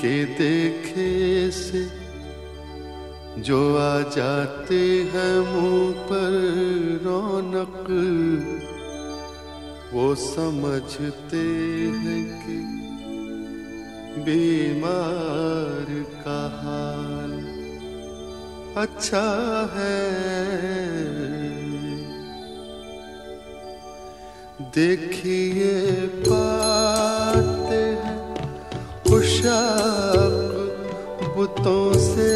के देखे से जो आ जाते हैं मुँह पर रौनक, वो समझते हैं कि बीमार का हाल अच्छा है। देखिए हैं खुशाक बुतों से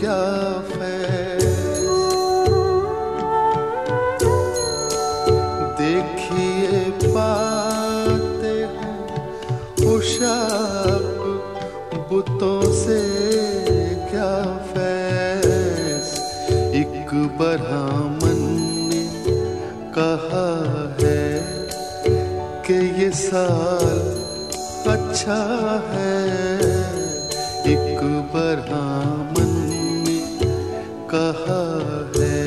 क्या फैज देखिए पाते हैं खुशाक बुतों से क्या फैज एक बरहामन ने कहा है कि ये साल अच्छा है। एक बरहामन ने कहा है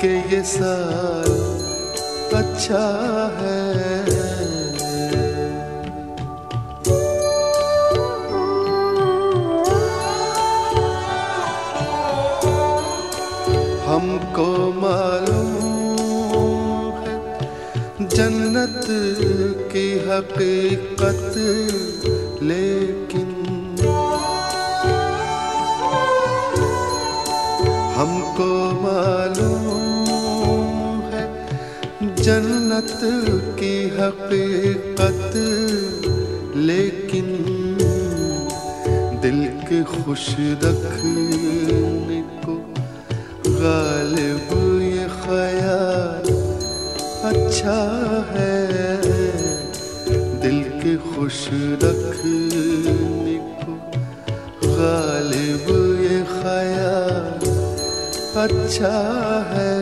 कि ये साल अच्छा है। हमको मालूम की हकीकत, लेकिन हमको मालूम है जन्नत की हकीकत, लेकिन दिल के खुश रखने को गालिब ये ख्याल अच्छा है। दिल के खुश रख को गालिब ये ख्याल अच्छा है।